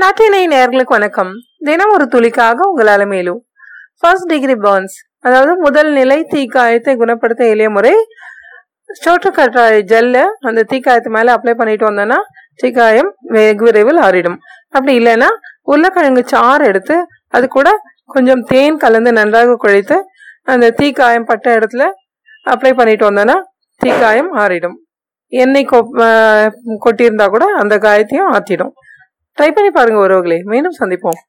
நாட்டினை நேர்களுக்கு வணக்கம். தினம் ஒரு துளிக்காக உங்களால் மேலும். ஃபர்ஸ்ட் டிகிரி பர்ன்ஸ் அதாவது முதல் நிலை தீக்காயத்தை குணப்படுத்த எளிய முறை சோற்று கற்றாழை ஜெல்ல அந்த தீக்காயத்து மேலே அப்ளை பண்ணிட்டு வந்தோன்னா தீக்காயம் வெகு விரைவில் ஆறிடும். அப்படி இல்லைன்னா உருளைக்கிழங்கு சாறு எடுத்து அது கூட கொஞ்சம் தேன் கலந்து நன்றாக குழைத்து அந்த தீக்காயம் பட்ட இடத்துல அப்ளை பண்ணிட்டு வந்தோன்னா தீக்காயம் ஆறிடும். எண்ணெய் கொ கொட்டியிருந்தா கூட அந்த காயத்தையும் ஆற்றிடும் ட்ரை பண்ணி பாருங்க உறவுகளே மீண்டும் சந்திப்போம்.